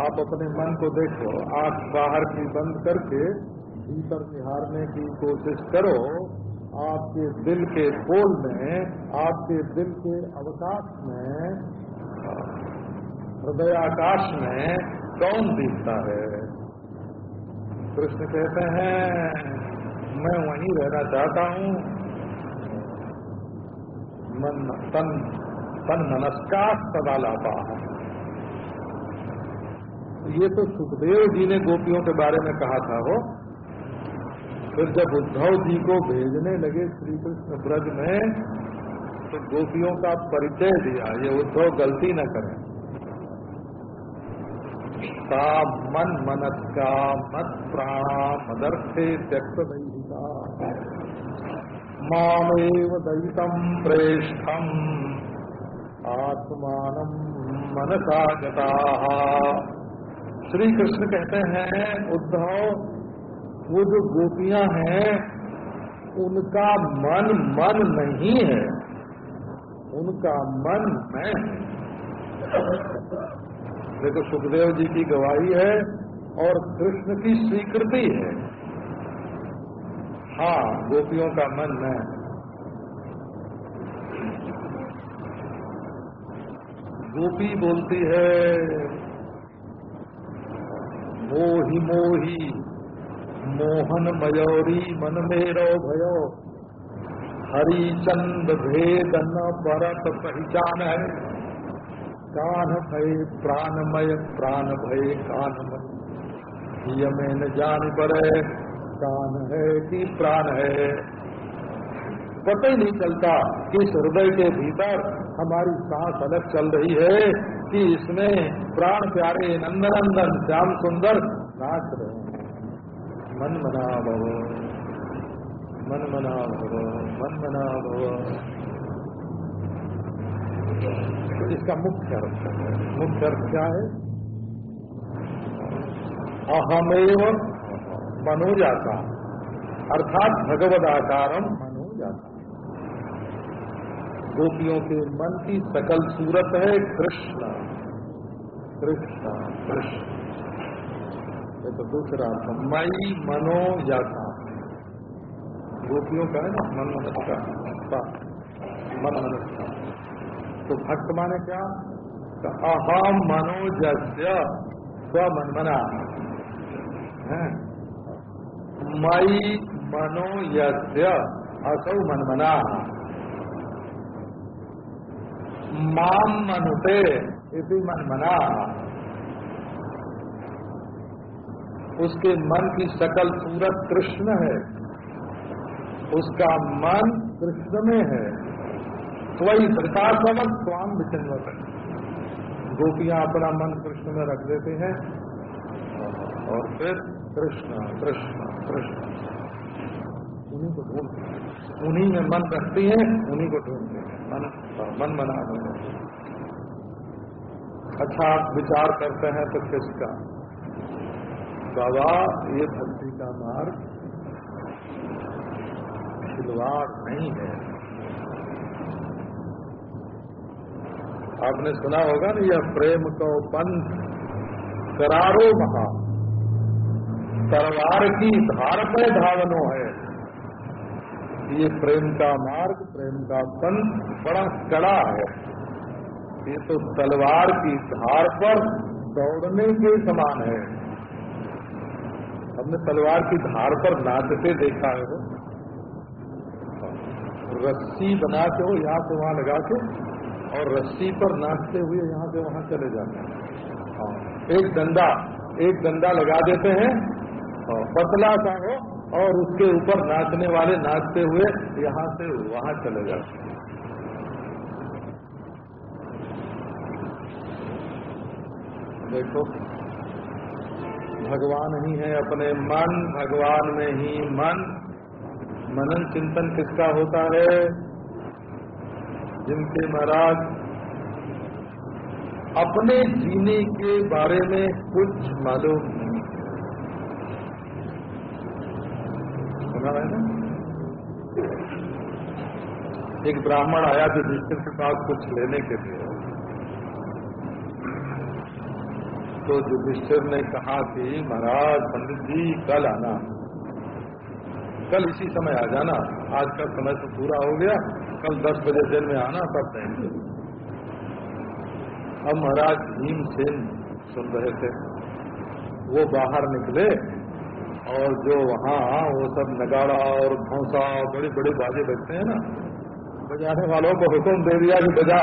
आप अपने मन को देखो, आँख बाहर की बंद करके भीतर निहारने की कोशिश करो। आपके दिल के खोल में, आपके दिल के अवकाश में हृदय आकाश में कौन दिखता है? कृष्ण कहते हैं, मैं वहीं रहना चाहता हूँ। मन, तन तन मनस्कार सदा लाता है ये तो सुखदेव जी ने गोपियों के बारे में कहा था वो। फिर जब उद्धव जी को भेजने लगे श्री कृष्ण ब्रज में तो गोपियों का परिचय दिया, ये उद्धव गलती न करें। सा मन मनस का मत प्राणा मदर्थे त्यक्त दैहिका मामेव दैतम प्रेष्ठम। आत्मान मनसा गता। श्री कृष्ण कहते हैं, उद्धव, वो जो गोपियाँ हैं, उनका मन मन नहीं है। उनका मन मैं देखो सुखदेव जी की गवाही है और कृष्ण की स्वीकृति है। हाँ गोपियों का मन मैं गोपी बोलती है मोहि मोही। मोहन मयोरी मन मेरो भयो। हरिचंद भेद न परत पहचान है। कान भय प्राणमय प्राण भय कानमय यमे न जान पर कान है कि प्राण है। पता ही नहीं चलता कि इस हृदय के भीतर हमारी सांस अलग चल रही है। कि इसमें प्राण प्यारे नंदनंदन, श्याम सुंदर नाच रहे हैं। मन मना भव, मन मना भव, मन मना भव। इसका मुख्य अर्थ है। मुख्य अर्थ क्या है? अहमेव मनोजाता अर्थात भगवद आकारम मनोजाता गोपियों के मन की सकल सूरत है कृष्ण। कृष्ण कृष्ण। ये तो दूसरा अर्थ मई मनो जाता गोपियों का है ना, मन मनस्का। मन मनस्का। तो भक्त माने क्या? तो अहम मनोजस्य स्व मनमना है? मई मनो यस्य, असौ मनमना माम मनुते इसी मन मना। उसके मन की सकल सूरत कृष्ण है। उसका मन कृष्ण में है। स्वयं प्रकाशवत स्वाम विचिन्वत। गोपियाँ अपना मन कृष्ण में रख देते हैं। और फिर कृष्ण कृष्ण कृष्ण। उन्हीं को ढूंढते उन्हीं में मन रखती है, उन्हीं को ढूंढते हैं। मन मन बना दो अच्छा आप विचार करते हैं तो किसका? बाबा, ये भक्ति का मार्ग खिलवाड़ नहीं है। आपने सुना होगा ना, यह प्रेम को पंथ करारो महा। तलवार की धार पे धावनो है। ये प्रेम का मार्ग प्रेम का पंथ बड़ा कड़ा है। ये तो तलवार की धार पर दौड़ने के समान है। हमने तलवार की धार पर नाचते देखा है वो। रस्सी बना के हो यहाँ से वहाँ लगा के और रस्सी पर नाचते हुए यहाँ से वहाँ चले जाते हैं। हाँ, एक डंडा एक डंडा लगा देते हैं। पतला सा हो और उसके ऊपर नाचने वाले नाचते हुए यहाँ से वहाँ चले जाते हैं। देखो, भगवान ही है अपने मन, भगवान में ही मन। मनन चिंतन किसका होता है? जिनके महाराज अपने जीने के बारे में कुछ मालूम नहीं सुना है ना एक ब्राह्मण आया युधिष्ठिर के पास कुछ लेने के लिए। तो युधिष्ठिर ने कहा कि, महाराज, पंडित जी, कल आना। कल इसी समय आ जाना। आज का समय तो पूरा हो गया। कल दस बजे दिन में आना तब देंगे अब महाराज भीमसेन सुन रहे थे। वो बाहर निकले। और जो वहाँ वो सब नगाड़ा और भौसा बड़े बड़े बाजे बजते हैं ना। बजाने वालों को हुक्म दे दिया कि बजा।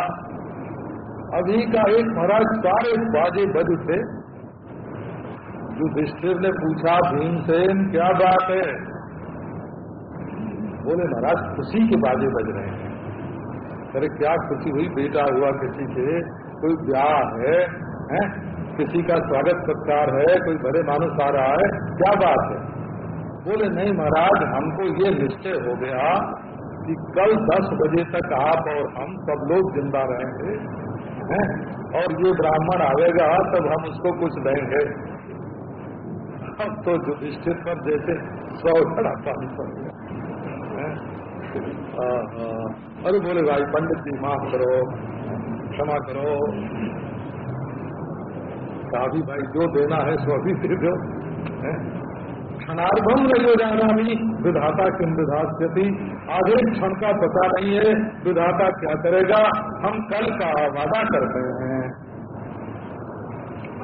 अभी का एक महाराज सारे बाजे बज थे युधिष्ठिर ने पूछा भीमसेन क्या बात है? बोले महाराज खुशी के बाजे बज रहे हैं। अरे क्या खुशी हुई बेटा हुआ किसी के कोई ब्याह है, है? किसी का स्वागत सत्कार है, कोई बड़े मानुस आ रहा है, क्या बात है? बोले, नहीं महाराज, हमको ये निश्चय हो गया कि कल दस बजे तक आप और हम सब लोग ज़िंदा रहेंगे, हैं? और ये ब्राह्मण आवेगा तब हम उसको कुछ देंगे। अब तो युधिष्ठिर पर जैसे सौ खड़ा पानी पड़ गया अरे बोले, भाई, पंडित जी, माफ़ करो, क्षमा करो कहा भी भाई, जो देना है सो अभी दे दो क्षणार्भम नहीं हो जाना भी विधाता किम विधास्यति? आधे क्षण का पता नहीं है, विधाता क्या करेगा? हम कल का वादा करते हैं।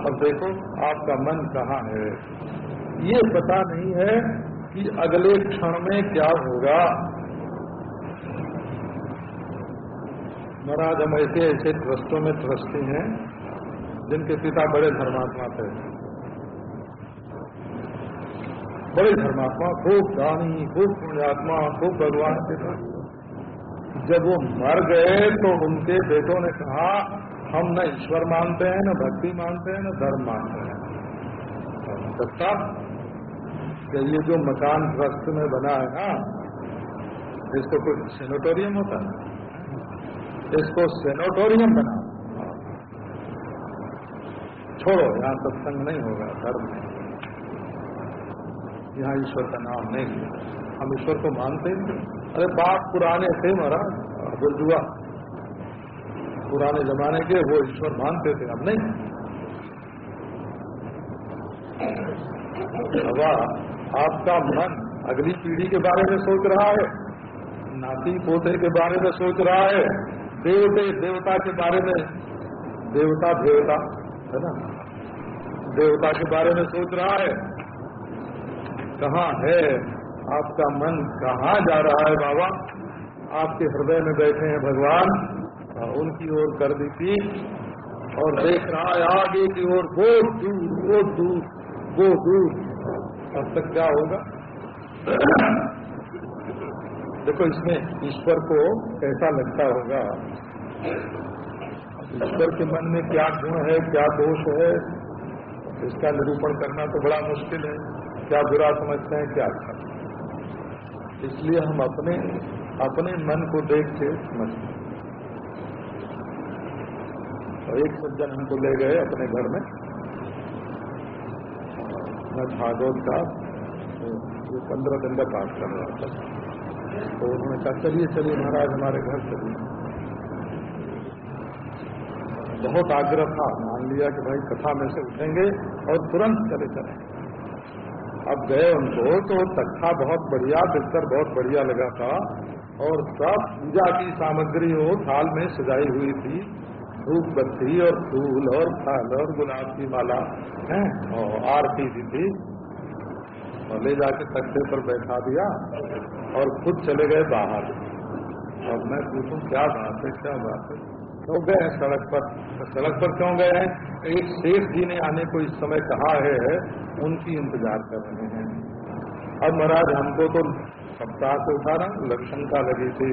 अब देखो, आपका मन कहाँ है? ये पता नहीं है कि अगले क्षण में क्या होगा। महाराज हम ऐसे ऐसे ट्रस्टों में ट्रस्टी हैं। जिनके पिता बड़े धर्मात्मा थे। बड़े धर्मात्मा, खूब दानी खूब पुण्यात्मा, खूब भगवान के जब वो मर गए तो उनके बेटों ने कहा, हम न ईश्वर मानते हैं, न भक्ति मानते हैं, न धर्म मानते हैं। सत्ता कि ये जो मकान ट्रस्ट में बना है ना, इसको कोई सेनेटोरियम होता है? इसको सेनेटोरियम बना। छोड़ो, यहाँ सत्संग नहीं होगा, धर्म नहीं यहाँ ईश्वर का नाम नहीं हम ईश्वर को मानते हैं। अरे, बाप पुराने थे महाराज बुर्जुआ पुराने जमाने के वो ईश्वर मानते थे, अब नहीं। हवा आपका मन अगली पीढ़ी के बारे में सोच रहा है, नाती पोते के बारे में सोच रहा है, देवते, देवता के बारे में, देवता देवता। है ना? देवता के बारे में सोच रहा है। कहाँ है? आपका मन कहाँ जा रहा है बाबा? आपके हृदय में बैठे हैं भगवान। उनकी ओर कर दी थी। और देख रहा है आगे की ओर बहुत दूर बहुत दूर, वो दूर। अब तक क्या होगा? देखो, इसमें ईश्वर को कैसा लगता होगा ईश्वर के मन में क्या गुण है, क्या दोष है, इसका निरूपण करना तो बड़ा मुश्किल है। क्या बुरा समझते हैं, क्या अच्छा इसलिए हम अपने अपने मन को देख के समझते तो एक सज्जन हमको ले गए अपने घर में। मैं भागवत का जो पंद्रह दिन का पाठ कर रहा था। तो उन्होंने कहा, चलिए चलिए महाराज, हमारे घर चलिए। बहुत आग्रह था, मान लिया कि भाई कथा में से उठेंगे और तुरंत चले चले। अब गए उनको तो तख्ता बहुत बढ़िया, बिस्तर बहुत बढ़िया लगा था और सब पूजा की सामग्री हो थाल में सजाई हुई थी। धूप बत्ती और फूल और फल और गुलाब की माला, है, और आरती भी थी। और ले जाके तख्ते पर बैठा दिया और खुद चले गए बाहर। और मैं पूछूँ, क्या बात है, क्या बात है? तो गए हैं? सड़क पर। तो सड़क पर क्यों गए हैं? एक शेख जी ने आने को इस समय कहा है, उनकी इंतज़ार कर रहे हैं। अब महाराज, हमको तो सप्ताह से उठा रहा लक्षण का लगी थी,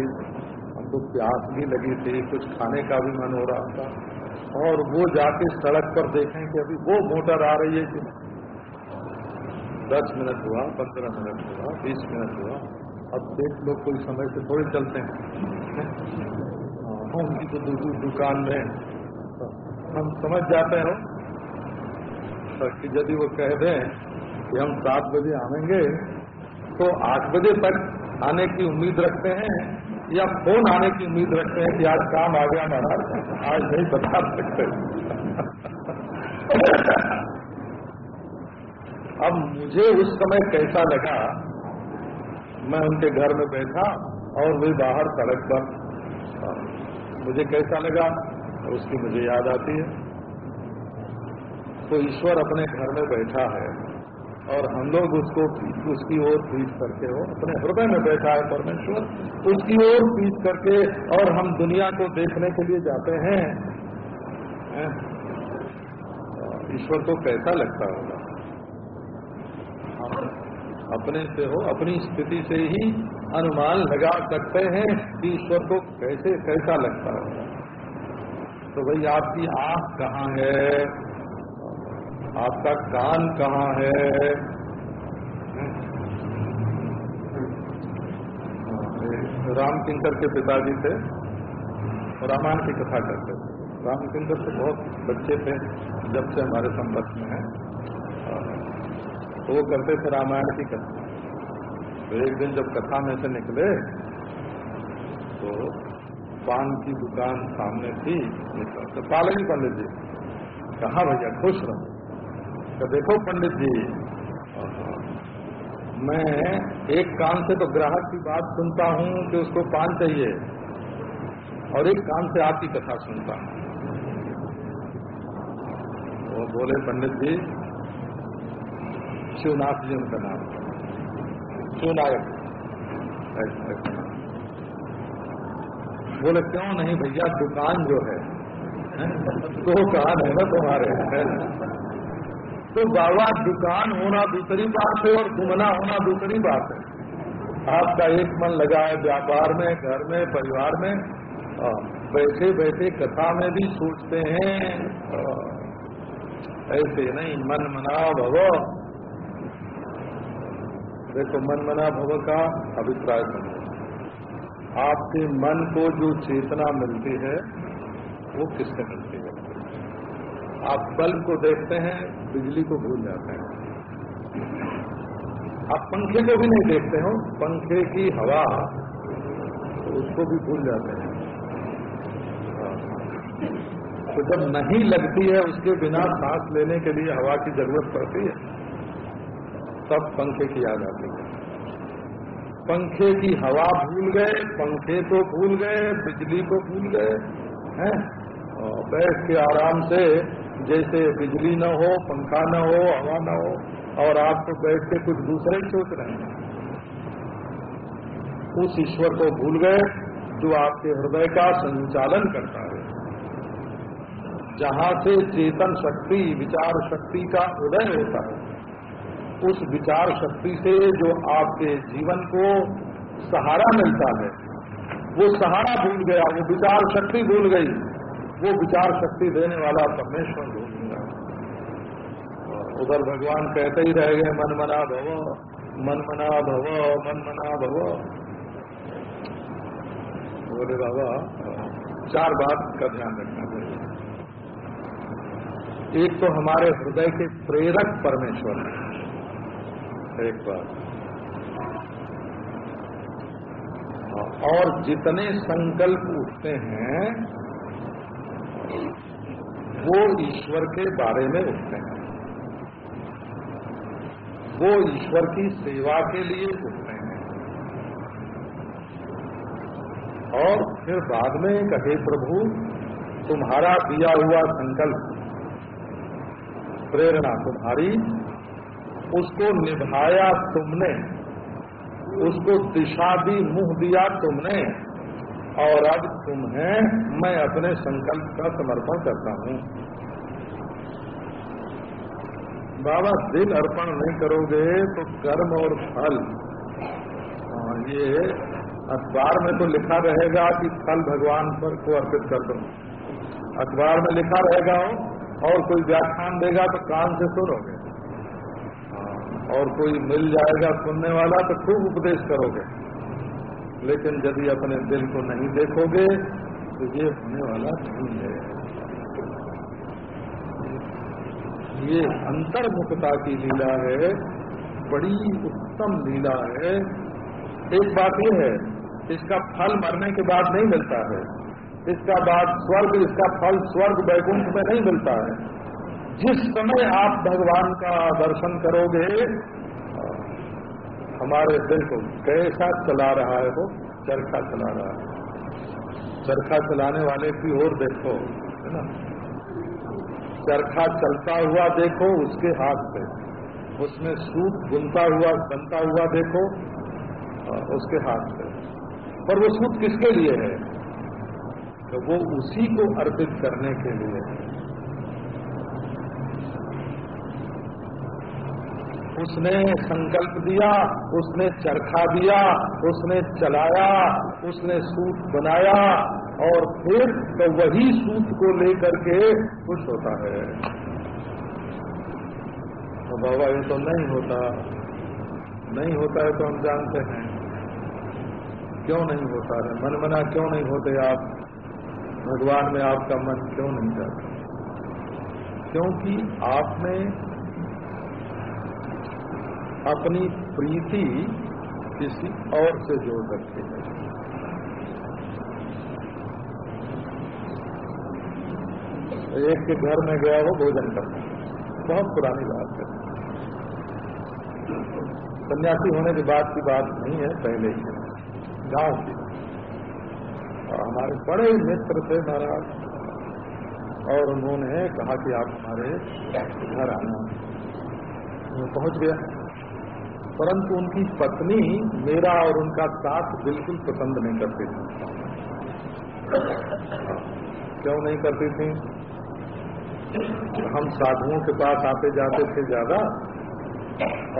हमको प्यास भी लगी थी, कुछ खाने का भी मन हो रहा था। और वो जाके सड़क पर देखें कि अभी वो मोटर आ रही है कि दस मिनट हुआ, पंद्रह मिनट हुआ, बीस मिनट हुआ। अब देख लोग कोई समय से थोड़े चलते हैं। उनकी तो दूसरी दुकान में हम समझ जाते हैं कि यदि वो कह दें कि हम सात बजे आएँगे तो आठ बजे तक आने की उम्मीद रखते हैं या फ़ोन आने की उम्मीद रखते हैं कि आज काम आ गया महाराज, आज नहीं बता सकते। अब मुझे उस समय कैसा लगा, मैं उनके घर में बैठा और वे बाहर सड़क पर मुझे कैसा लगा, उसकी मुझे याद आती है। तो ईश्वर अपने घर में बैठा है और हम लोग उसको उसकी ओर पीट करके हो अपने हृदय में बैठा है, परमेश्वर। उसकी ओर पीट करके और हम दुनिया को देखने के लिए जाते हैं। ईश्वर को कैसा लगता होगा? अपने से हो, अपनी स्थिति से ही अनुमान लगा सकते हैं कि ईश्वर को कैसे कैसा लगता होगा तो भाई, आपकी आँख कहाँ है? आपका कान कहाँ है? रामकिंकर के पिताजी थे रामायण की कथा करते थे। रामकिंकर से बहुत बच्चे थे, जब से हमारे संपर्क में है। तो वो करते थे रामायण की कथा। तो एक दिन जब कथा में से निकले तो पान की दुकान सामने थी तो पालनी पंडित जी। कहा, भैया, खुश रहो। तो देखो, पंडित जी मैं एक कान से तो ग्राहक की बात सुनता हूँ कि उसको पान चाहिए और एक कान से आपकी कथा सुनता हूँ। वो बोले, पंडित जी, शिवनाथ जी उनका नाम शिवनायक बोले, क्यों नहीं भैया, दुकान जो है दो कान है ना तुम्हारे? तो बाबा, दुकान होना दूसरी बात है और घूमना होना दूसरी बात है। आपका एक मन लगा है व्यापार में, घर में, परिवार में बैठे बैठे कथा में भी सोचते हैं। ऐसे नहीं, मन मना भव देखो, मन मना भव का अभिप्राय समझो आपके मन को जो चेतना मिलती है, वो किससे मिलती है? आप बल्ब को देखते हैं, बिजली को भूल जाते हैं। आप पंखे को भी नहीं देखते हो, पंखे की हवा तो उसको भी भूल जाते हैं। तो जब नहीं लगती है, उसके बिना सांस लेने के लिए हवा की ज़रूरत पड़ती है। तब पंखे की याद आती है। पंखे की हवा भूल गए, पंखे को भूल गए, बिजली को भूल गए, हैं? बैठ के आराम से जैसे बिजली न हो, पंखा न हो, हवा न हो, और आप तो बैठ के कुछ दूसरे ही सोच रहे हैं। उस ईश्वर को भूल गए, जो आपके हृदय का संचालन करता है। जहाँ से चेतन शक्ति, विचार शक्ति का उदय होता है उस विचार शक्ति से जो आपके जीवन को सहारा मिलता है, वो सहारा भूल गया, वो विचार शक्ति भूल गई, वो विचार शक्ति देने वाला परमेश्वर ढूंढूँगा उधर भगवान कहते ही रह गए, मन मना भव, मन मना भव, मन मना भव। बोले, बाबा, चार बात का ध्यान रखना चाहिए। एक तो हमारे हृदय के प्रेरक परमेश्वर है। एक बार और जितने संकल्प उठते हैं, वो ईश्वर के बारे में उठते हैं। वो ईश्वर की सेवा के लिए उठते हैं। और फिर बाद में कहे, प्रभु, तुम्हारा दिया हुआ संकल्प, प्रेरणा तुम्हारी उसको निभाया तुमने उसको दिशा दी मुँह दिया तुमने और अब तुम्हें मैं अपने संकल्प का समर्पण करता हूँ। बाबा दिल अर्पण नहीं करोगे तो कर्म और फल। हाँ, ये अखबार में तो लिखा रहेगा कि फल भगवान पर को अर्पित कर दो। अखबार में लिखा रहेगा और कोई व्याख्यान देगा तो कान से सुनोगे। और कोई मिल जाएगा सुनने वाला तो खूब उपदेश करोगे। लेकिन यदि अपने दिल को नहीं देखोगे तो ये होने वाला नहीं है। ये अंतर्मुखता की लीला है, बड़ी उत्तम लीला है। एक बात यह है, इसका फल मरने के बाद नहीं मिलता है। इसका बाद स्वर्ग, इसका फल स्वर्ग वैकुंठ में नहीं मिलता है। जिस समय आप भगवान का दर्शन करोगे, हमारे दिल को कैसा चला रहा है वो? चरखा चला रहा है। चरखा चलाने वाले की ओर देखो, है ना? चरखा चलता हुआ देखो उसके हाथ पे। उसमें सूट बुनता हुआ बनता हुआ देखो उसके हाथ पे। पर वो सूट किसके लिए है? तो वो उसी को अर्पित करने के लिए है। उसने संकल्प दिया, उसने चरखा दिया, उसने चलाया, उसने सूत बनाया और फिर तो वही सूत को लेकर के खुश होता है। तो बाबा, ये तो नहीं होता। नहीं होता है तो हम जानते हैं। क्यों नहीं होता है? मन मना क्यों नहीं होते आप? भगवान में आपका मन क्यों नहीं जाता? क्योंकि आपने अपनी प्रीति किसी और से जोड़ रखी है। एक के घर में गया हो, भोजन करने बहुत पुरानी बात है। सन्यासी होने के बाद की बात नहीं है, पहले ही गाँव की हमारे बड़े मित्र थे महाराज, और उन्होंने कहा कि आप हमारे घर आना। पहुँच गया। परंतु उनकी पत्नी मेरा और उनका साथ बिल्कुल पसंद नहीं करती थी। क्यों नहीं करती थी? हम साधुओं के पास आते जाते थे ज़्यादा,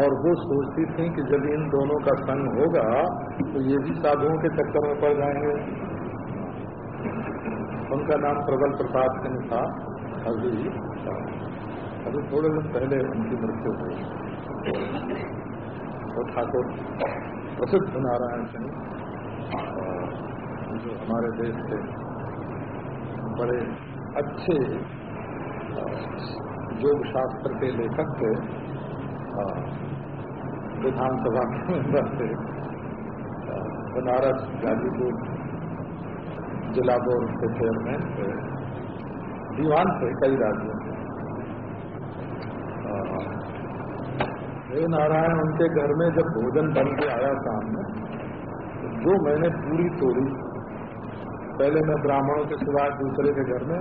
और वो सोचती थी कि जब इन दोनों का संग होगा तो ये भी साधुओं के चक्कर में पड़ जाएँगे। उनका नाम प्रबल प्रसाद सिंह था, अभी। अभी थोड़े दिन पहले उनकी मृत्यु हुई। वो ठाकुर, प्रसिद्ध नारायण सिंह। जो हमारे देश के बड़े अच्छे योग शास्त्र के लेखक थे विधानसभा के मेंबर थे बनारस गाजीपुर जिला बोर्ड के चेयरमैन थे, दीवान थे कई राज्यों हे नारायण, उनके घर में जब भोजन बन के आया सामने जो मैंने पूरी तोड़ी, पहले मैं ब्राह्मणों के सिवा दूसरे के घर में,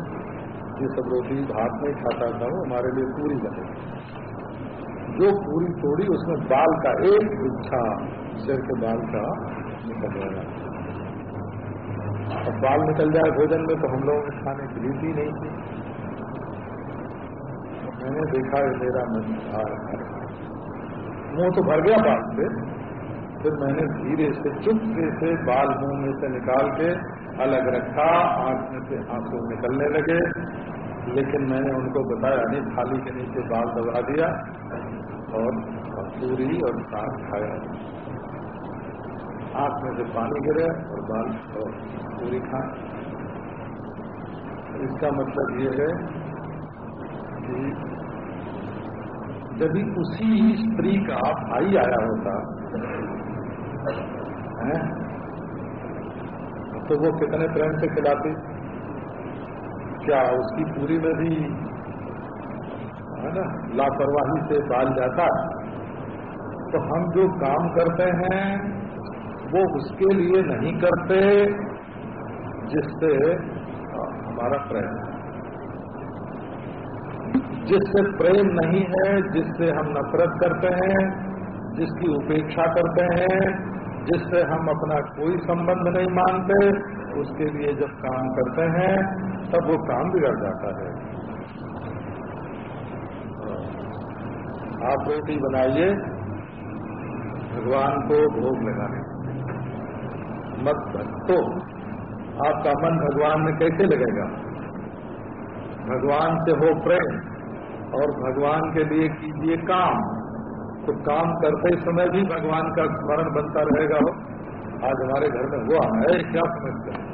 ये सब रोटी भात नहीं खाता था, वो हमारे लिए पूरी बने। जो पूरी तोड़ी, उसमें बाल का एक गुच्छा, सिर के बाल का निकल गया। अब बाल निकल जाए भोजन में तो हम लोगों ने खाने की रीति नहीं थी। मैंने देखा है मेरा मन रहा है मुँह तो भर गया बाल से। फिर मैंने धीरे से चुपके से बाल मुँह में से निकाल के अलग रखा, आँख में से आँसू निकलने लगे। लेकिन मैंने उनको बताया नहीं, थाली के नीचे बाल दबा दिया और पूरी और साग खाया। आँख में से पानी गिरे और बाल और पूरी खा। इसका मतलब ये है कि यदि उसी स्त्री का भाई आया होता, है? तो वो कितने प्रेम से खिलाती? क्या उसकी पूरी में भी, है ना, लापरवाही से बाल जाता? तो हम जो काम करते हैं, वो उसके लिए नहीं करते, जिससे हमारा प्रेम है। जिससे प्रेम नहीं है, जिससे हम नफरत करते हैं, जिसकी उपेक्षा करते हैं, जिससे हम अपना कोई संबंध नहीं मानते, उसके लिए जब काम करते हैं, तब वो काम बिगड़ जाता है। आप रोटी बनाइए, भगवान को भोग लगाने। मत तो आपका मन भगवान में कैसे लगेगा? भगवान से हो प्रेम। और भगवान के लिए कीजिए काम। तो काम करते समय भी भगवान का स्मरण बनता रहेगा, हो। आज हमारे घर में हुआ है, क्या समझते हैं?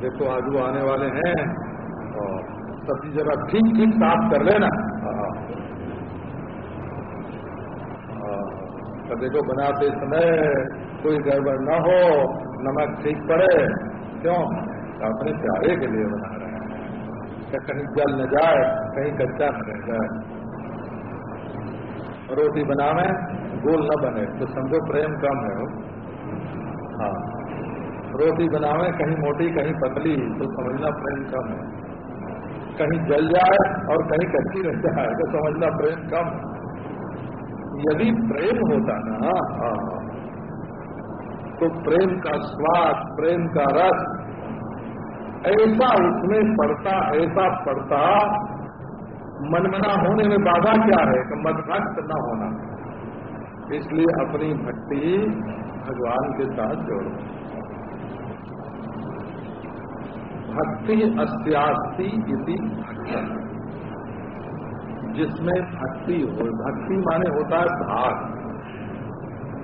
देखो, आज वो आने वाले हैं, और सब्ज़ी जरा ठीक ठीक साफ़ कर लेना। तो देखो, बनाते समय कोई गड़बड़ न हो, नमक ठीक पड़े। क्यों? अपने प्यारे के लिए बना हैं कहीं जल न जाए कहीं कच्चा न रह जाए। रोटी बनावे गोल न बने तो समझो प्रेम कम है वो। हाँ। रोटी बनावे कहीं मोटी कहीं पतली तो समझना प्रेम कम है। कहीं जल जाए और कहीं कच्ची रह जाए तो समझना प्रेम कम यदि प्रेम होता ना हाँ, तो प्रेम का स्वाद प्रेम का रस ऐसा उसमें पड़ता, ऐसा पड़ता, मनमना होने में बाधा क्या है? कि मदभक्त न होना। इसलिए अपनी भक्ति भगवान के साथ जोड़ो। भक्ति अस्यास्ती इति जिसमें भक्ति हो, भक्ति माने होता है भाग।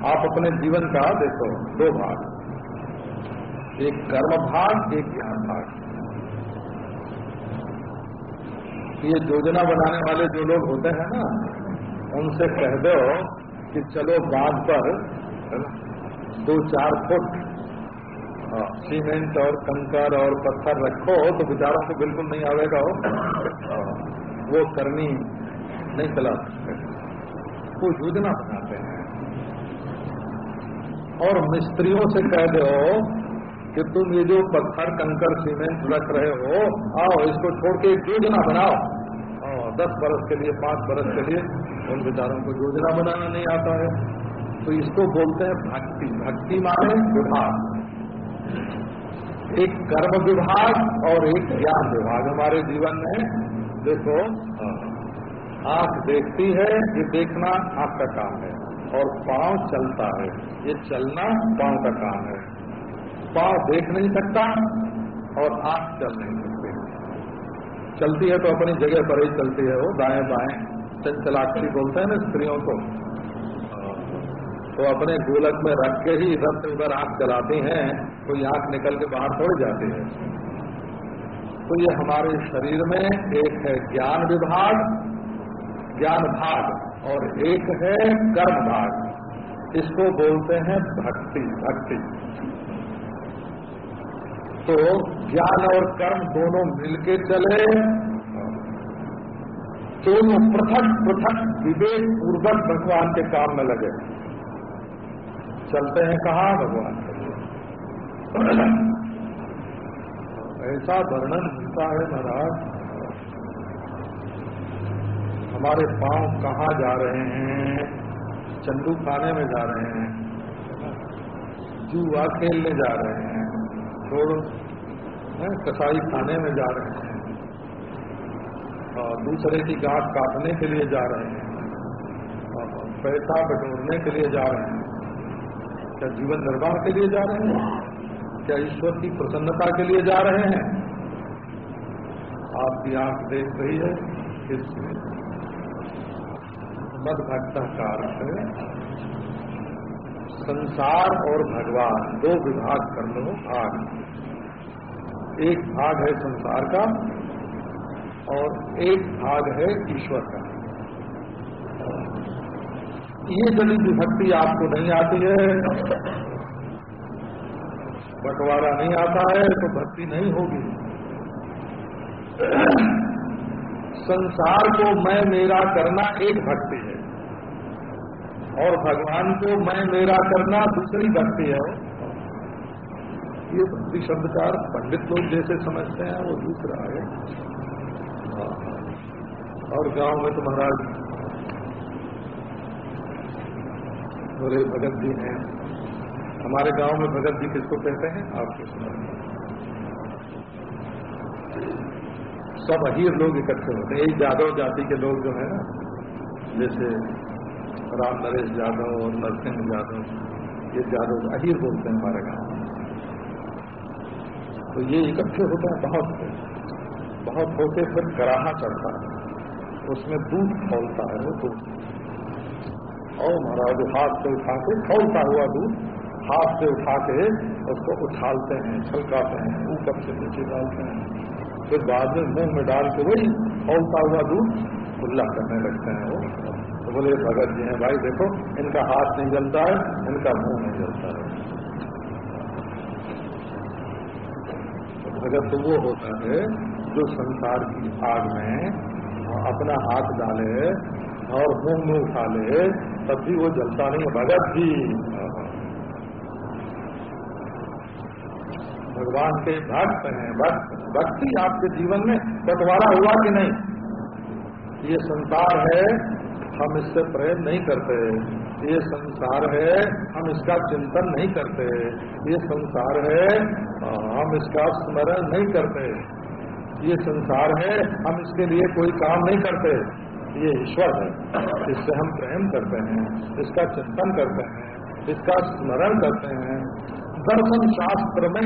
आप अपने जीवन का देखो, दो भाग। एक कर्म भाग एक ज्ञान भाग ये योजना बनाने वाले जो लोग होते हैं ना उनसे कह दो कि चलो बाँध पर दो चार फुट हाँ, सीमेंट और कंकर और पत्थर रखो तो बेचारों को बिल्कुल नहीं आवेगा हो हाँ, वो करनी नहीं चला वो योजना बनाते हैं। और मिस्त्रियों से कह दो कि तुम ये जो पत्थर, कंकर, सीमेंट रख रहे हो, आओ, इसको छोड़ के एक योजना बनाओ। दस बरस के लिए, पाँच बरस के लिए उन बेचारों को योजना बनाना नहीं आता है। तो इसको बोलते हैं भक्ति। भक्ति माने विभाग। एक कर्म विभाग और एक ज्ञान विभाग हमारे जीवन में। देखो, आँख देखती है, ये देखना आँख का काम है। और पाँव चलता है। ये चलना पाँव का काम है। पाँव देख नहीं सकता और आँख चल नहीं सकते। चलती है तो अपनी जगह पर ही चलती है वो, दाएँ बाएँ। चंचलाक्षी बोलते हैं ना स्त्रियों को। तो अपने गोलक में रख के ही इधर से उधर आँख चलाती हैं कोई आँख निकल के बाहर थोड़ी जाती है। तो ये हमारे शरीर में एक है ज्ञान विभाग, ज्ञान भाग, और एक है कर्म भाग। इसको बोलते हैं भक्ति भक्ति। तो ज्ञान और कर्म दोनों मिलके चले। दोनों पृथक पृथक विवेक पूर्वक भगवान के काम में लगे। चलते हैं कहा भगवान ऐसा वर्णन मिलता है महाराज। हमारे पाँव कहाँ जा रहे हैं? चंदू खाने में जा रहे हैं। जुआ खेलने जा रहे हैं। छोड़ो कसाई खाने में जा रहे हैं। और दूसरे की गांठ काटने के लिए जा रहे हैं। और पैसा बटोरने के लिए जा रहे हैं। क्या जीवन निर्वाह के लिए जा रहे हैं? क्या ईश्वर की प्रसन्नता के लिए जा रहे हैं? आपकी आँख देख रही है, इसमें मद भक्ता कारक है। संसार और भगवान, दो विभाग कर लो भाग एक भाग है संसार का और एक भाग है ईश्वर का। ये यदि विभक्ति आपको नहीं आती है। बंटवारा नहीं आता है तो भक्ति नहीं होगी। संसार को मैं, मेरा करना एक भक्ति है। और भगवान को मैं मेरा करना दूसरी भक्ति है ये भक्ति शब्दकार पंडित लोग जैसे समझते हैं, वो दूसरा है। हाँ। और गाँव में तो महाराज बोले भगत जी हैं। हमारे गाँव में भगत जी किसको कहते हैं? आपके सब अहीर लोग इकट्ठे होते हैं। एक जादव जाति के लोग जो है ना, जैसे राम नरेश यादव और नरसिंह यादव ये यादव अहीर बोलते हैं हमारे गाँव तो ये इकट्ठे होते हैं, बहुत बहुत होते फिर कराहा चढ़ता है। उसमें दूध खोलता है, वो दूध। और महाराज हाथ से उठा के खोलता हुआ दूध, हाथ से उठा के उसको उछालते हैं, छलकाते हैं, ऊपर से नीचे डालते हैं। फिर बाद में मुँह में डाल के वही खोलता हुआ दूध खुल्ला करने लगते हैं वो। तो बोले, भगत जी हैं भाई, देखो, इनका हाथ नहीं जलता है, इनका मुँह नहीं जलता है। तो भगत तो वो होता है जो संसार की आग में अपना हाथ डाले और मुँह में उठा ले, तब भी वो जलता नहीं भगत जी! भगवान के भक्त हैं, भक्त, भक्ति आपके जीवन में बंटवारा हुआ कि नहीं? ये संसार है, हम इससे प्रेम नहीं करते। ये संसार है, हम इसका चिंतन नहीं करते। ये संसार है, हम इसका स्मरण नहीं करते। ये संसार है, हम इसके लिए कोई काम नहीं करते। ये ईश्वर है, इससे हम प्रेम करते हैं, इसका चिंतन करते हैं, इसका स्मरण करते हैं। दर्शन शास्त्र में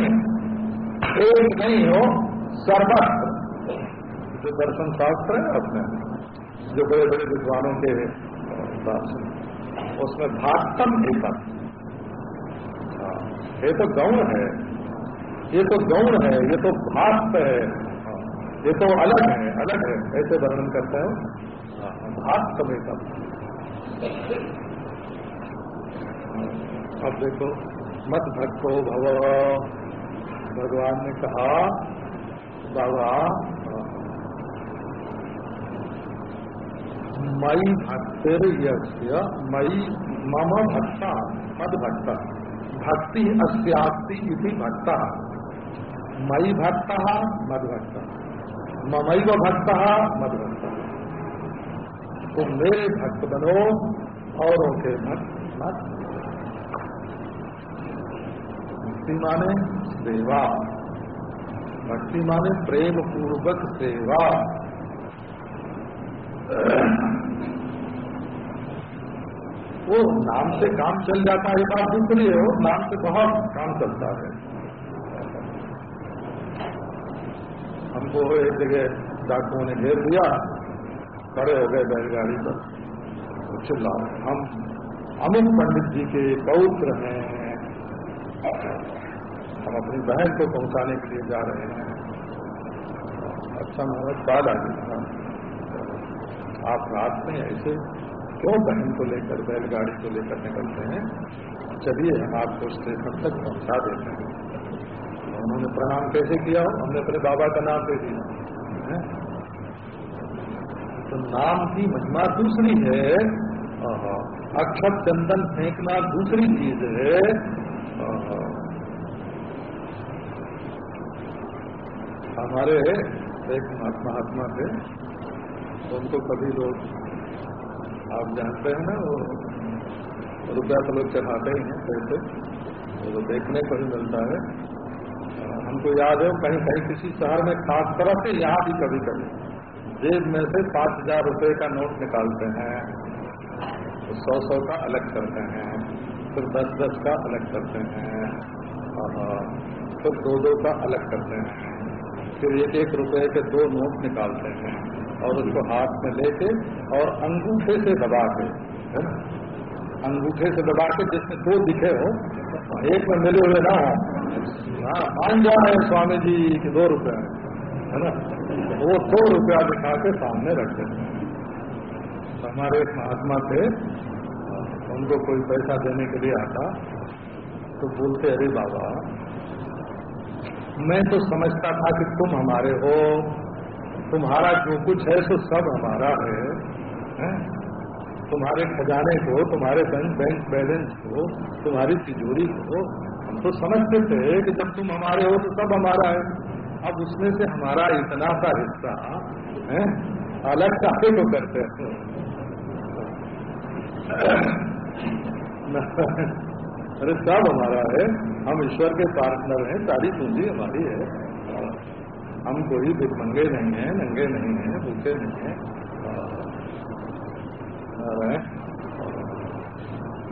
एक नहीं हो, सर्वत्र। जो दर्शन शास्त्र है अपने। जो बड़े बड़े विद्वानों के उसमें भागतम एकम हाँ, ये तो गौण है ये तो गौण है ये तो भास्त है हाँ, ये तो अलग है अलग है ऐसे वर्णन करते हैं हाँ, भास्तम एकम अब देखो मत भक्तो भव। भगवान ने कहा बाबा मई भक्तिर मई मम भक्ता मद भक्ता भक्ति अस्यास्ति भक्ता मई भक्त। मद भक्ता ममई व भक्त मद भक्ता तो मेरे भक्त बनो, औरों के भक्त मत। भक्ति माने सेवा। भक्ति माने प्रेम पूर्वक सेवा। वो नाम से काम चल जाता है बात दूसरी है। वो नाम से बहुत काम चलता है? हमको एक जगह डॉक्टरों ने घेर दिया खड़े हो गए बैलगाड़ी पर। चिल्ला हम अमित पंडित जी के पौत्र हैं। हम अपनी बहन को पहुँचाने के लिए जा रहे हैं। अच्छा महाराज काल आ गया आप रात में ऐसे क्यों बहन को लेकर, बैलगाड़ी को लेकर निकलते हैं। चलिए हम आपको स्टेशन तक पहुँचा देते हैं। उन्होंने प्रणाम कैसे किया? हमने अपने बाबा का नाम दे दिया। तो नाम की महिमा दूसरी है। अक्षत चंदन फेंकना दूसरी चीज़ है। हमारे एक महात्मा थे। उनको कभी लोग आप जानते हैं ना, वो रुपया तो लोग चढ़ाते ही हैं पैसे वो तो देखने को ही मिलता है। हमको याद है, कहीं कहीं किसी शहर में, खास तरह से यहाँ भी कभी कभी जेब में से पाँच हज़ार रुपये का नोट निकालते हैं तो सौ सौ का अलग करते हैं, फिर दस दस का अलग करते हैं फिर दो दो का अलग करते हैं, फिर एक एक रुपए के दो नोट निकालते हैं। और उसको हाथ में लेके और अंगूठे से दबा के, है ना? अंगूठे से दबा के जिसमें दो दिखे हो, एक में मिले हुए ना हो। हाँ मान जा रहे स्वामी जी के दो रुपए है ना? वो दो रुपया दिखा के सामने रख देते तो हमारे एक महात्मा थे, उनको कोई पैसा देने के लिए आता तो बोलते, अरे बाबा, मैं तो समझता था कि तुम हमारे हो तुम्हारा जो कुछ है सो सब हमारा है, है? तुम्हारे खजाने को तुम्हारे बैंक बैंक बैलेंस को तुम्हारी तिजोरी को हम तो समझते थे कि जब तुम हमारे हो तो सब हमारा है। अब उसमें से हमारा इतना सा हिस्सा है? अलग काफे को करते हैं? अरे सब हमारा है। हम ईश्वर के पार्टनर हैं सारी पूंजी हमारी है। हम कोई भिखमंगे नहीं है, नंगे नहीं है भूखे नहीं है।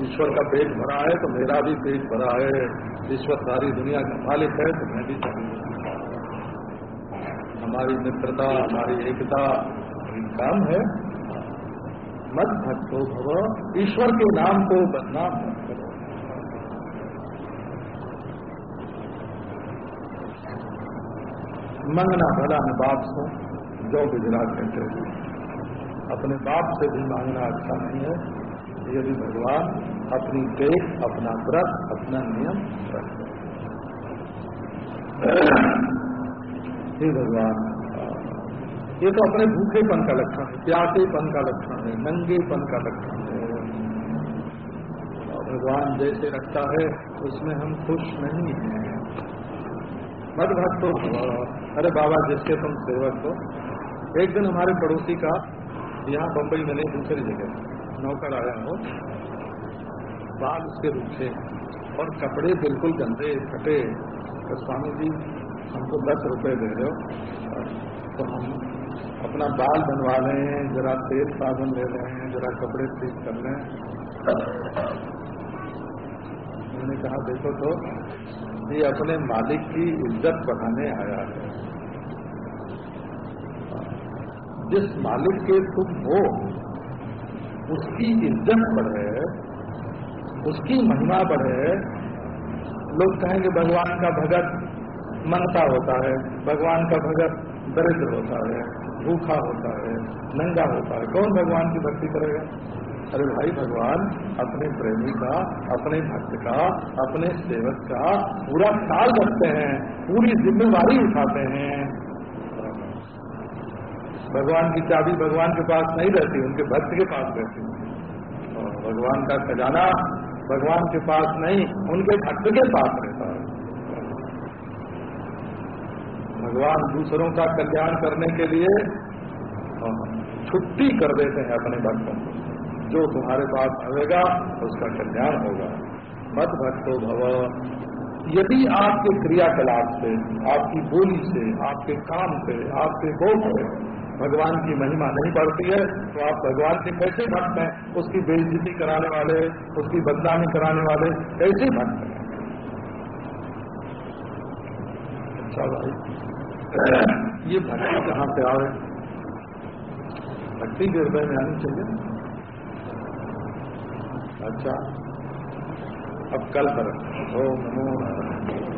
ईश्वर का पेट भरा है तो मेरा भी पेट भरा है। ईश्वर सारी दुनिया का मालिक है तो मैं भी चाहिए हमारी मित्रता, हमारी एकता काम है। मत भक्तो भव। ईश्वर के नाम को बदनाम मत करो। मंगना भला है, बाप से जो गुजरात कहते अपने बाप से भी मांगना अच्छा नहीं है। यदि भगवान अपनी देख, अपना व्रत, अपना नियम रखते हे। भगवान, ये तो अपने भूखेपन का लक्षण है, प्यासेपन का लक्षण है, नंगेपन का लक्षण है। भगवान जैसे रखता है, उसमें हम खुश नहीं हैं। मत भक्तो अरे बाबा, जिसके तुम सेवक हो। एक दिन हमारे पड़ोसी का यहाँ बम्बई में नहीं, दूसरी जगह नौकर आया हो। बाल उसके रुखे और कपड़े बिल्कुल गंदे, फटे। तो स्वामी जी हमको दस रुपए दे रहे हो। तो हम अपना बाल बनवा रहे हैं जरा तेज साबुन ले रहे हैं जरा कपड़े ठीक कर लें। मैंने कहा, देखो तो ये अपने मालिक की इज़्ज़त बढ़ाने आया है। जिस मालिक के तुम हो, उसकी इज़्ज़त बढ़े उसकी महिमा बढ़े लोग कहेंगे, भगवान का भगत मनता होता है, भगवान का भगत दरिद्र होता है, भूखा होता है, नंगा होता है। कौन भगवान की भक्ति करेगा? अरे भाई भगवान, अपने प्रेमी का, अपने भक्त का, अपने सेवक का पूरा ख्याल रखते हैं, पूरी जिम्मेवारी उठाते हैं। भगवान की चाबी भगवान के पास नहीं रहती, उनके भक्त के पास रहती। और भगवान का खजाना भगवान के पास नहीं, उनके भक्त के पास रहता है। भगवान दूसरों का कल्याण करने के लिए छुट्टी कर देते हैं अपने भक्तों को। जो तुम्हारे पास आवेगा उसका कल्याण होगा। मत भक्तो भव। यदि आपके क्रियाकलाप से, आपकी बोली से, आपके काम से, आपके बोल से भगवान की महिमा नहीं बढ़ती है तो आप भगवान के कैसे भक्त हैं? उसकी बेइज्जती कराने वाले, उसकी बदनामी कराने वाले कैसे भक्त हैं? अच्छा भाई, ये भक्ति कहाँ से आवे भक्ति के हृदय में आनी चाहिए। अच्छा अब कल पर ओ नमो।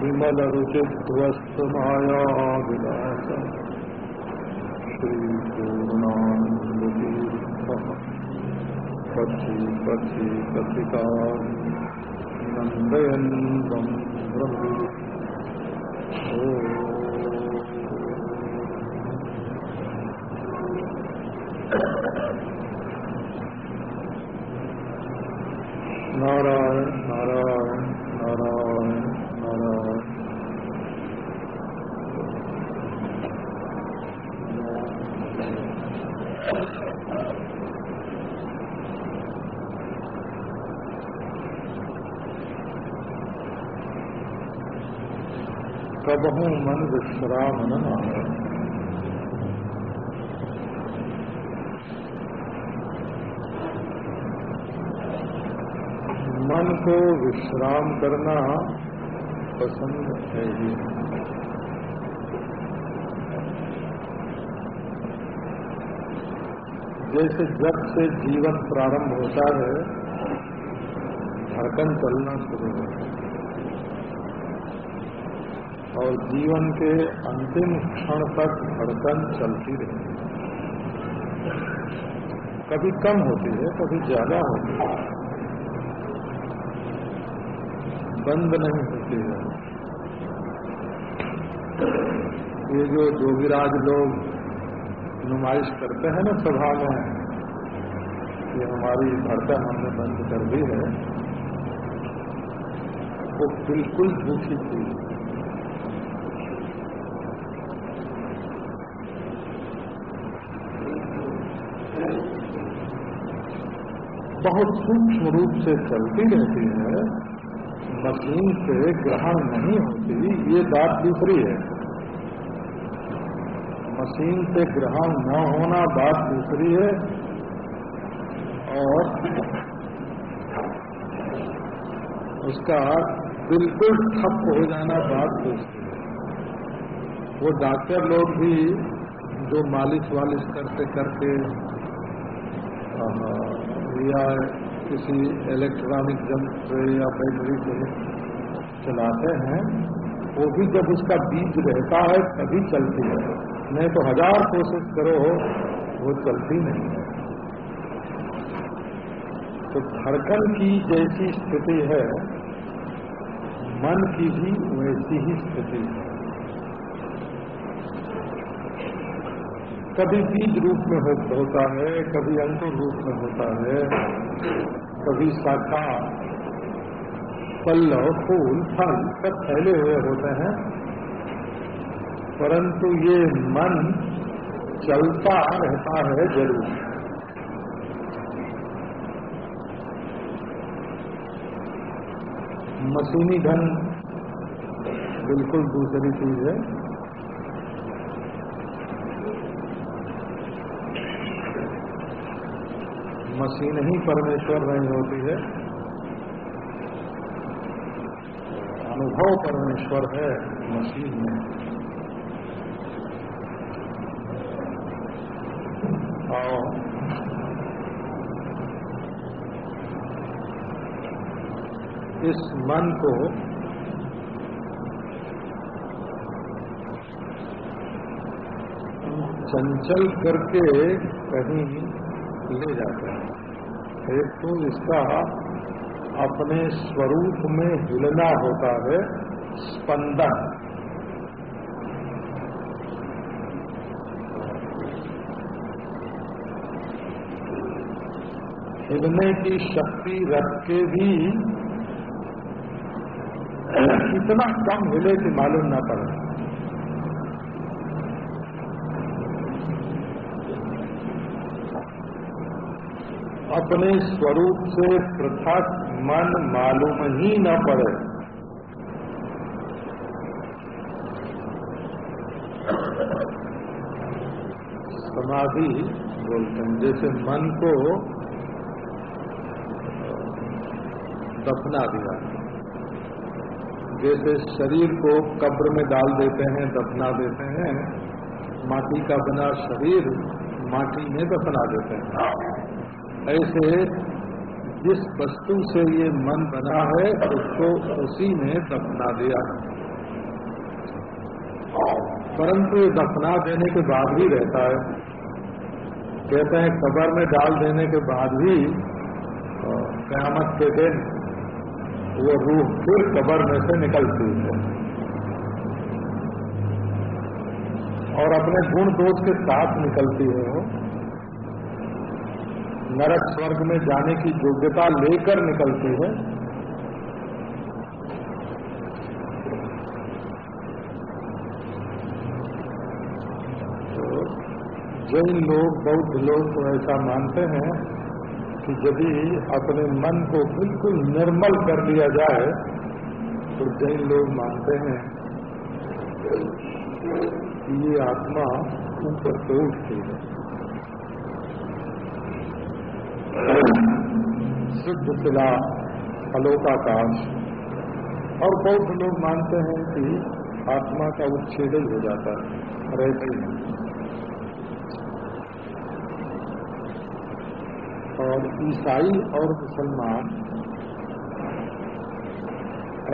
विमल रुचिध्वस्तमाया विलास श्रीपूर्णानंदतीर्थ पक्षी पक्षी पथिका नंदयन ब्रह्म नारायण नारायण। कबहू मन विश्राम न मांगा मन को विश्राम करना पसंद है ही। जैसे जब से जीवन प्रारंभ होता है, धड़कन चलना शुरू है और जीवन के अंतिम क्षण तक धड़कन चलती रहती है। कभी कम होती है, कभी ज़्यादा होती है। बंद नहीं होती है। ये जो जोगिराज लोग नुमाइश करते हैं ना सभा में, ये हमारी धड़कन हमने बंद कर दी है। वो बिल्कुल झूठी थी बहुत सूक्ष्म रूप से चलती रहती है। मशीन से ग्रहण नहीं होती। ये बात दूसरी है। मशीन से ग्रहण न होना बात दूसरी है। और उसका बिल्कुल ठप हो जाना बात दूसरी है। वो डॉक्टर लोग भी जो मालिश वालिश करते करके या किसी इलेक्ट्रॉनिक यंत्र या बैटरी से चलाते हैं, वो भी जब उसका बीज रहता है, तभी चलती है। नहीं तो हज़ार कोशिश करो, वो चलती नहीं है। तो धड़कन की जैसी स्थिति है, मन की भी वैसी ही स्थिति है। कभी बीज रूप में होता है, कभी अंकुर रूप में होता है, कभी शाखा पल्लव फूल, फल सब फैले हुए होते हैं, परंतु ये मन चलता रहता है ज़रूर। मशीनी धन बिल्कुल दूसरी चीज़ है। मशीन ही परमेश्वर नहीं होती है। अनुभव परमेश्वर है मशीन में। और इस मन को चंचल करके कहीं ले जाते हैं। एक तो इसका अपने स्वरूप में हिलना होता है, स्पंदन। हिलने की शक्ति रख के भी इतना कम हिले कि मालूम ना पड़े। अपने स्वरूप से पृथक मन मालूम ही न पड़े। समाधि बोलते हैं, जैसे मन को दफना दिया। जैसे शरीर को कब्र में डाल देते हैं, दफना देते हैं, माटी का बना शरीर माटी में दफना देते हैं। ऐसे जिस वस्तु से ये मन बना है, उसको उसी में दफना दिया। परंतु ये दफना देने के बाद भी रहता है। कहते हैं, कबर में डाल देने के बाद भी कयामत के दिन वो रूह फिर कबर में से निकलती है। और अपने गुण दोष के साथ निकलती है वो। नरक स्वर्ग में जाने की योग्यता लेकर निकलती है। तो जैन लोग, बौद्ध लोग तो ऐसा मानते हैं कि यदि अपने मन को बिल्कुल निर्मल कर लिया जाए तो जैन लोग मानते हैं कि ये आत्मा ऊपर से उठती है। शुद्ध शिला अलोकाकाश और बहुत लोग मानते हैं कि आत्मा का उच्छेद हो जाता है, रहते ही और ईसाई और मुसलमान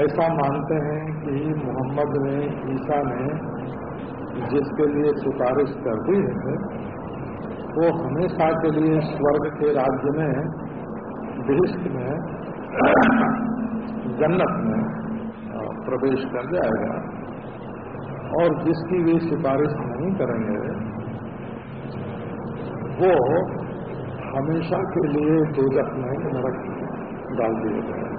ऐसा मानते हैं कि मोहम्मद ने, ईसा ने जिसके लिए सिफारिश कर दी है वो हमेशा के लिए स्वर्ग के राज्य में दृष्ट में, जन्नत में प्रवेश कर जाएगा। और जिसकी वे सिफारिश नहीं करेंगे, वो हमेशा के लिए दोजख में नरक डाल दिए गए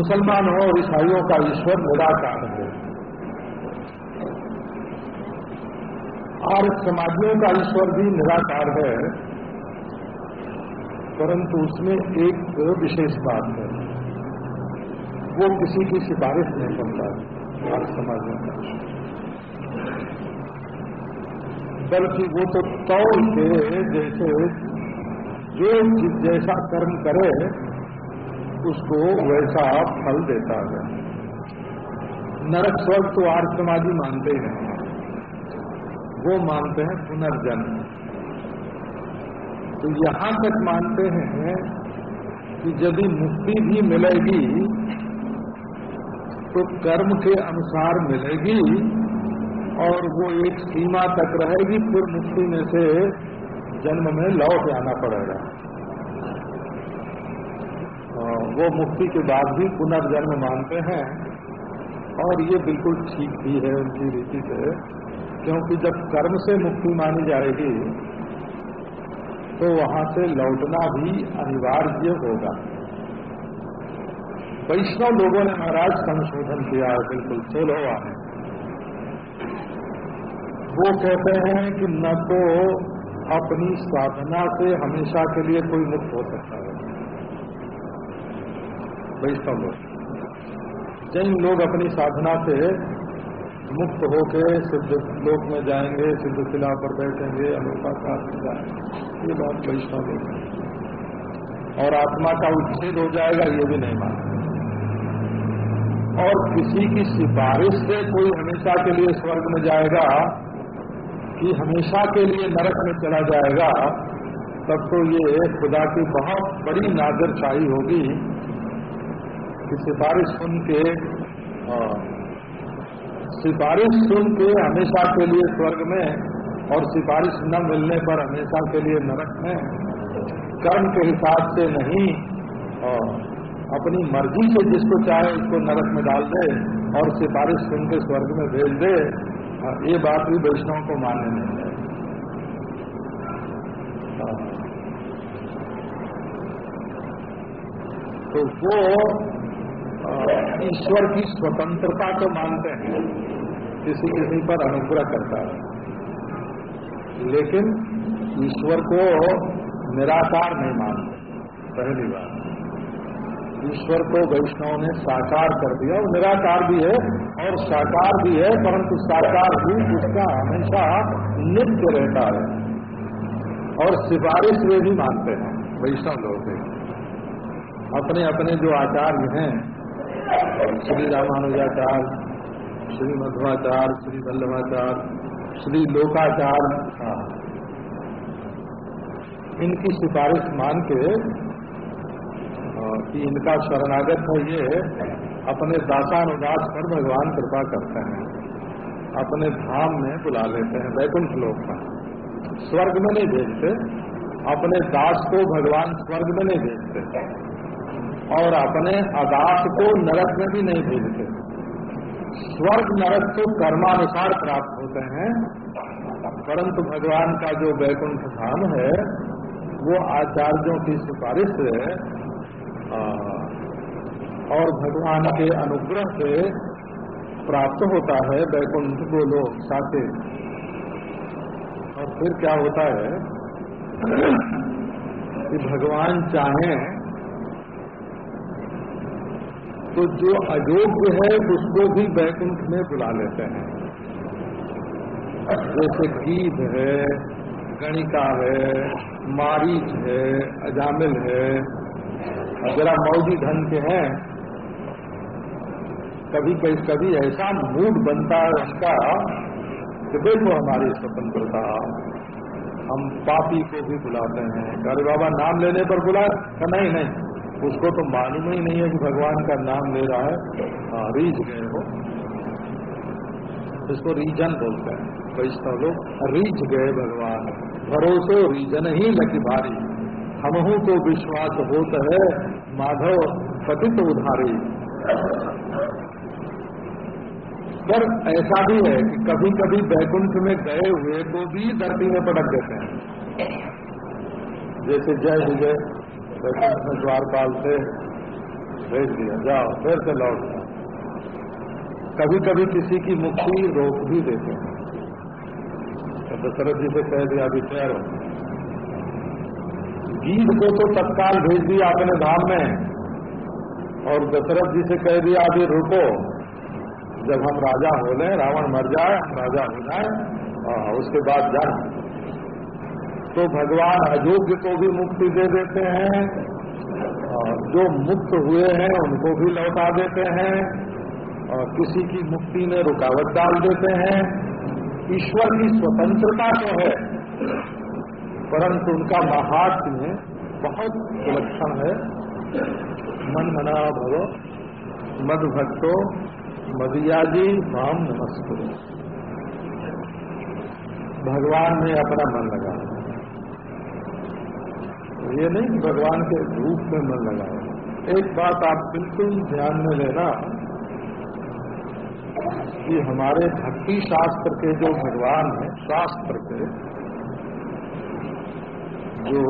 मुसलमानों और ईसाइयों का ईश्वर निराकार है। और समाजियों का ईश्वर भी निराकार है, परंतु उसमें एक विशेष बात है। वो किसी की सिफारिश नहीं करता आर्य समाजियों का बल्कि वो तो तौल के जैसे, जो जैसा कर्म करे उसको वैसा फल देता है। नरक स्वर्ग तो आर्य समाधि मानते हैं। वो मानते हैं पुनर्जन्म। तो यहाँ तक मानते हैं कि यदि मुक्ति भी मिलेगी तो कर्म के अनुसार मिलेगी और वो एक सीमा तक रहेगी, फिर मुक्ति में से जन्म में लौट आना पड़ेगा। वो मुक्ति के बाद भी पुनर्जन्म मानते हैं। और ये बिल्कुल ठीक भी है उनकी रीति से, क्योंकि जब कर्म से मुक्ति मानी जाएगी तो वहाँ से लौटना भी अनिवार्य होगा। वैष्णव लोगों ने महाराज संशोधन किया है, बिल्कुल सोलहवा है। वो कहते हैं कि न तो अपनी साधना से हमेशा के लिए कोई मुक्त हो सकता है। वैष्णव लोग जैन लोग अपनी साधना से मुक्त होके सिद्ध लोक में जाएँगे सिद्ध शिला पर बैठेंगे अनुपाकार जाएँगे। ये बात वैष्णव लोग और आत्मा का उच्छेद हो जाएगा, ये भी नहीं मानते। और किसी की सिफारिश से कोई हमेशा के लिए स्वर्ग में जाएगा, कि हमेशा के लिए नरक में चला जाएगा, तब तो ये खुदा की बहुत बड़ी नाजरशाही होगी। कि सिफारिश सुन के सिफारिश सुन के हमेशा के लिए स्वर्ग में और सिफारिश न मिलने पर हमेशा के लिए नरक में, कर्म के हिसाब से नहीं और अपनी मर्ज़ी से जिसको चाहे उसको नरक में डाल दे और सिफारिश सुन के स्वर्ग में भेज दे ये बात भी वैष्णव को मानने नहीं है। तो वो ईश्वर की स्वतंत्रता को मानते हैं। किसी किसी पर अनुग्रह करता है। लेकिन ईश्वर को निराकार नहीं मानते। पहली बात। ईश्वर को वैष्णव ने साकार कर दिया। वो निराकार भी है और साकार भी है, परंतु साकार भी उसका हमेशा नित्य रहता है। और सिफारिश वे भी मानते हैं, वैष्णव लोग अपने अपने जो आचार्य हैं श्री रामानुजाचार्य, श्री मध्वाचार्य, श्री वल्लभाचार्य, श्री लोकाचार्य। हाँ। इनकी सिफारिश मान के कि इनका शरणागत है ये, अपने दासानुदास पर भगवान कृपा करते हैं। अपने धाम में बुला लेते हैं, वैकुंठ लोक में स्वर्ग में नहीं भेजते, अपने दास को भगवान स्वर्ग में नहीं भेजते। और अपने अदास को नरक में भी नहीं भेजते स्वर्ग, नरक तो कर्मानुसार प्राप्त होते हैं। परंतु भगवान का जो वैकुंठ धाम है, वो आचार्यों की सिफारिश से और भगवान के अनुग्रह से प्राप्त होता है वैकुंठ बोलो साथे और फिर क्या होता है कि भगवान चाहें तो जो अयोग्य है, उसको भी वैकुंठ में बुला लेते हैं। जैसे गीत है, गणिका है, मारीच है, अजामिल है। जरा मौजी धन के हैं। कभी कभी कभी ऐसा मूड बनता है उसका कि देखो हमारी स्वतंत्रता। हम पापी को भी बुलाते हैं। अरे बाबा, नाम लेने पर बुला नहीं नहीं। उसको तो मालूम ही नहीं है कि भगवान का नाम ले रहा है। हाँ रीझ गए हो। इसको रीजन बोलते हैं। वैष्णव लोग, रीझ गए भगवान। भरोसे रीजन ही लगी भारी। हमहू को विश्वास होता है, माधव पतित उधारी। पर ऐसा भी है कि कभी कभी बैकुंठ में गए हुए को भी धरती में पटक देते हैं। जैसे जय विजय बैकुंठ में द्वारपाल से भेज दिया। जाओ, फिर से लौट। जाओ कभी कभी किसी की मुक्ति रोक भी देते हैं। तो दशरथ जी से कह दिया, अभी तैयार हो। गीत को तो तत्काल भेज दिया अपने धाम में। और दशरथ जी से कह दिया, अभी रुको। जब हम राजा हो लें रावण मर जाए राजा हो जाए उसके बाद जाना। तो भगवान अयोग्य को भी मुक्ति दे देते हैं, और जो मुक्त हुए हैं उनको भी लौटा देते हैं, और किसी की मुक्ति में रुकावट डाल देते हैं। ईश्वर की स्वतंत्रता तो है, परंतु उनका महात्म्य बहुत विलक्षण है। मन मना भव, मद भक्तो मदियाजी माम नमस्ते। भगवान ने अपना मन लगा ये नहीं कि भगवान के रूप में मन लगाए। एक बात आप बिल्कुल ध्यान में लेना कि हमारे भक्ति शास्त्र के जो भगवान है, शास्त्र के, जो